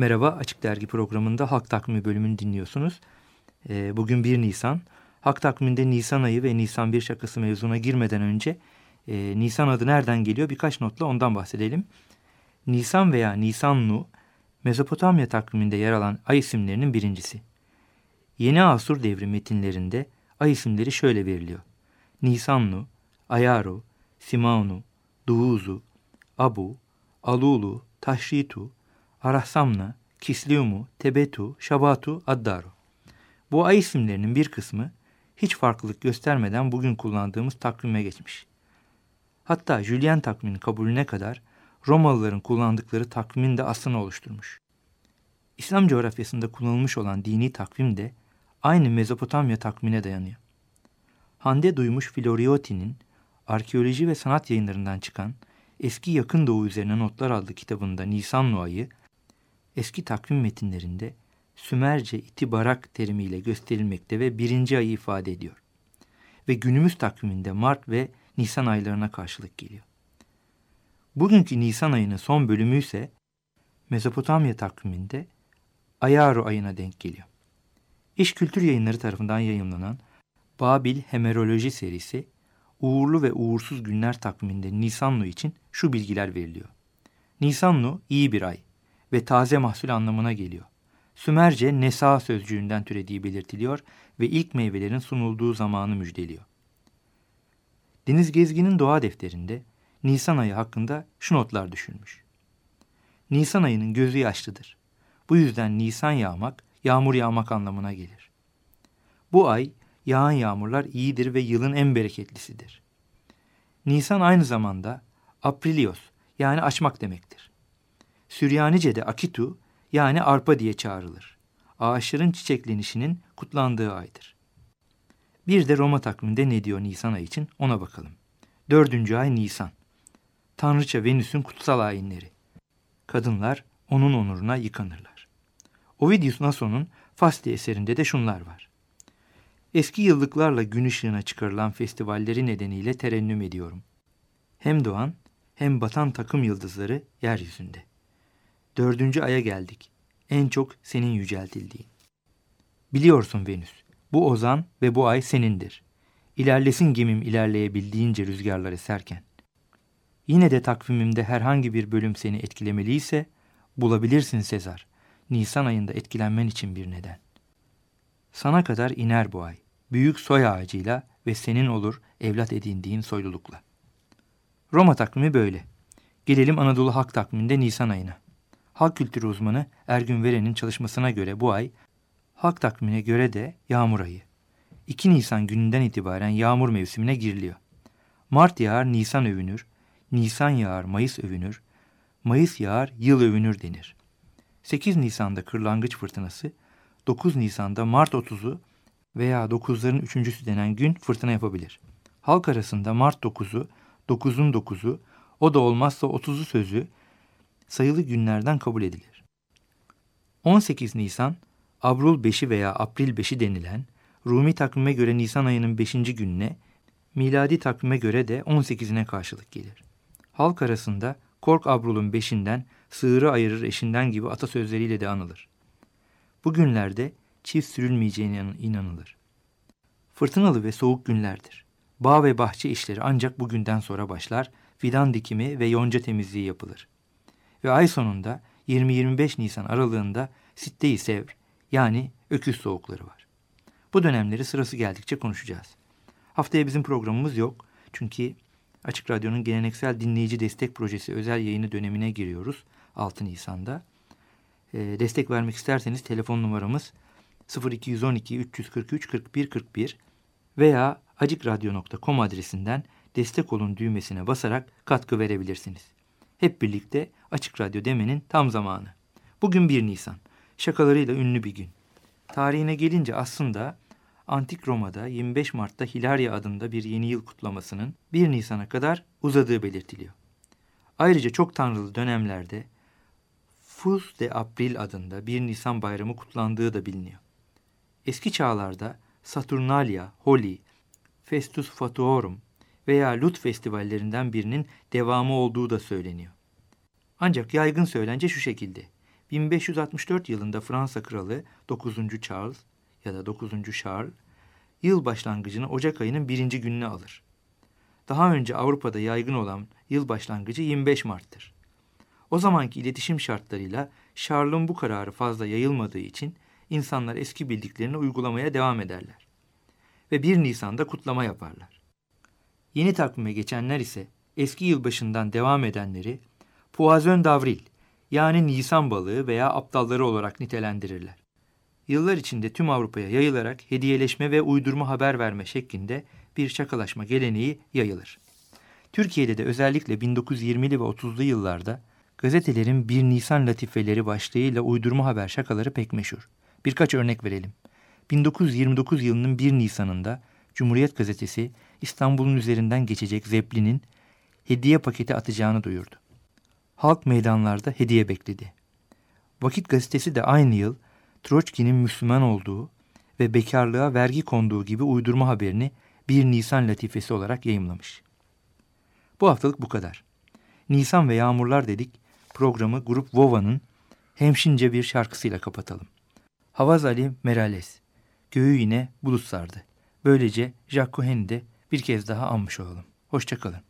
Merhaba, Açık Dergi programında Halk Takvimi bölümünü dinliyorsunuz. Ee, bugün 1 Nisan. Halk Takvimi'nde Nisan ayı ve Nisan bir şakası mevzuna girmeden önce e, Nisan adı nereden geliyor birkaç notla ondan bahsedelim. Nisan veya Nisanlu, Mezopotamya takviminde yer alan ay isimlerinin birincisi. Yeni Asur devri metinlerinde ay isimleri şöyle veriliyor. Nisanlu, Ayaru, Simaunu, Duuzu, Abu, Alulu, Taşritu, Arahsamna, Kisliumu, Tebetu, Şabatu, Addaru. Bu ay isimlerinin bir kısmı hiç farklılık göstermeden bugün kullandığımız takvime geçmiş. Hatta Julian takviminin kabulüne kadar Romalıların kullandıkları takvimin de aslını oluşturmuş. İslam coğrafyasında kullanılmış olan dini takvim de aynı Mezopotamya takvimine dayanıyor. Hande duymuş Florioti'nin arkeoloji ve sanat yayınlarından çıkan Eski Yakın Doğu üzerine notlar adlı kitabında Nisan ayı eski takvim metinlerinde Sümerce itibarak terimiyle gösterilmekte ve birinci ayı ifade ediyor. Ve günümüz takviminde Mart ve Nisan aylarına karşılık geliyor. Bugünkü Nisan ayının son bölümü ise Mezopotamya takviminde Ayaru ayına denk geliyor. İş Kültür Yayınları tarafından yayımlanan Babil Hemeroloji serisi uğurlu ve uğursuz günler takviminde Nisanlu için şu bilgiler veriliyor. Nisanlu iyi bir ay ve taze mahsul anlamına geliyor. Sümerce nesa sözcüğünden türediği belirtiliyor ve ilk meyvelerin sunulduğu zamanı müjdeliyor. Deniz Gezgin'in doğa defterinde Nisan ayı hakkında şu notlar düşülmüş. Nisan ayının gözü yaşlıdır. Bu yüzden Nisan yağmak, yağmur yağmak anlamına gelir. Bu ay yağan yağmurlar iyidir ve yılın en bereketlisidir. Nisan aynı zamanda Aprilios yani açmak demektir. Süryanice'de Akitu yani arpa diye çağrılır. Ağaçların çiçeklenişinin kutlandığı aydır. Bir de Roma takviminde ne diyor Nisan ayı için ona bakalım. Dördüncü ay Nisan. Tanrıça Venüs'ün kutsal ayinleri. Kadınlar onun onuruna yıkanırlar. Ovidius Nason'un Fasti eserinde de şunlar var. Eski yıllıklarla gün ışığına çıkarılan festivalleri nedeniyle terennüm ediyorum. Hem doğan hem batan takım yıldızları yeryüzünde. Dördüncü aya geldik. En çok senin yüceltildiğin. Biliyorsun Venüs, bu ozan ve bu ay senindir. İlerlesin gemim ilerleyebildiğince rüzgarlar eserken. Yine de takvimimde herhangi bir bölüm seni etkilemeliyse bulabilirsin Sezar. Nisan ayında etkilenmen için bir neden. Sana kadar iner bu ay. Büyük soy ağacıyla ve senin olur evlat edindiğin soylulukla. Roma takvimi böyle. Gelelim Anadolu Halk takviminde Nisan ayına. Halk kültürü uzmanı Ergün Veren'in çalışmasına göre bu ay, halk takvimine göre de yağmur ayı. 2 Nisan gününden itibaren yağmur mevsimine giriliyor. Mart yağar, Nisan övünür, Nisan yağar, Mayıs övünür, Mayıs yağar, yıl övünür denir. 8 Nisan'da kırlangıç fırtınası, 9 Nisan'da Mart 30'u veya 9'ların üçüncüsü denen gün fırtına yapabilir. Halk arasında Mart 9'u, 9'un 9'u, o da olmazsa 30'u sözü sayılı günlerden kabul edilir. 18 Nisan, Abrul 5'i veya April 5'i denilen Rumi takvime göre Nisan ayının 5. gününe, miladi takvime göre de 18'ine karşılık gelir. Halk arasında Kork Abrul'un 5'inden sığırı ayırır eşinden gibi atasözleriyle de anılır. Bu günlerde çift sürülmeyeceğine inanılır. Fırtınalı ve soğuk günlerdir. Bağ ve bahçe işleri ancak bugünden sonra başlar, fidan dikimi ve yonca temizliği yapılır. Ve ay sonunda 20-25 Nisan aralığında Sitte-i Sevr yani öküz soğukları var. Bu dönemleri sırası geldikçe konuşacağız. Haftaya bizim programımız yok. Çünkü Açık Radyo'nun geleneksel dinleyici destek projesi özel yayını dönemine giriyoruz 6 Nisan'da. E, destek vermek isterseniz telefon numaramız 0212 343 41 41 veya acikradyo.com adresinden destek olun düğmesine basarak katkı verebilirsiniz. Hep birlikte Açık Radyo demenin tam zamanı. Bugün 1 Nisan. şakalarıyla ünlü bir gün. Tarihine gelince aslında Antik Roma'da 25 Mart'ta Hilaria adında bir yeni yıl kutlamasının 1 Nisan'a kadar uzadığı belirtiliyor. Ayrıca çok tanrılı dönemlerde Fus de April adında 1 Nisan bayramı kutlandığı da biliniyor. Eski çağlarda Saturnalia, Holi, Festus Fatuorum veya Lut festivallerinden birinin devamı olduğu da söyleniyor. Ancak yaygın söylence şu şekilde. 1564 yılında Fransa kralı 9. Charles ya da 9. Charles yıl başlangıcını Ocak ayının birinci gününe alır. Daha önce Avrupa'da yaygın olan yıl başlangıcı 25 Mart'tır. O zamanki iletişim şartlarıyla Charles'ın bu kararı fazla yayılmadığı için insanlar eski bildiklerini uygulamaya devam ederler. Ve 1 Nisan'da kutlama yaparlar. Yeni takvime geçenler ise eski yılbaşından devam edenleri Poison d'Avril yani Nisan balığı veya aptalları olarak nitelendirirler. Yıllar içinde tüm Avrupa'ya yayılarak hediyeleşme ve uydurma haber verme şeklinde bir şakalaşma geleneği yayılır. Türkiye'de de özellikle 1920'li ve 30'lu yıllarda gazetelerin 1 Nisan latifeleri başlığıyla uydurma haber şakaları pek meşhur. Birkaç örnek verelim. 1929 yılının 1 Nisan'ında Cumhuriyet Gazetesi İstanbul'un üzerinden geçecek Zeppelin'in hediye paketi atacağını duyurdu. Halk meydanlarda hediye bekledi. Vakit gazetesi de aynı yıl Troçki'nin Müslüman olduğu ve bekarlığa vergi konduğu gibi uydurma haberini 1 Nisan latifesi olarak yayımlamış. Bu haftalık bu kadar. Nisan ve Yağmurlar dedik programı Grup Vova'nın hemşince bir şarkısıyla kapatalım. Havaz Ali Merales, göğü yine bulut sardı. Böylece Jacques Cohen'i de bir kez daha anmış olalım. Hoşçakalın.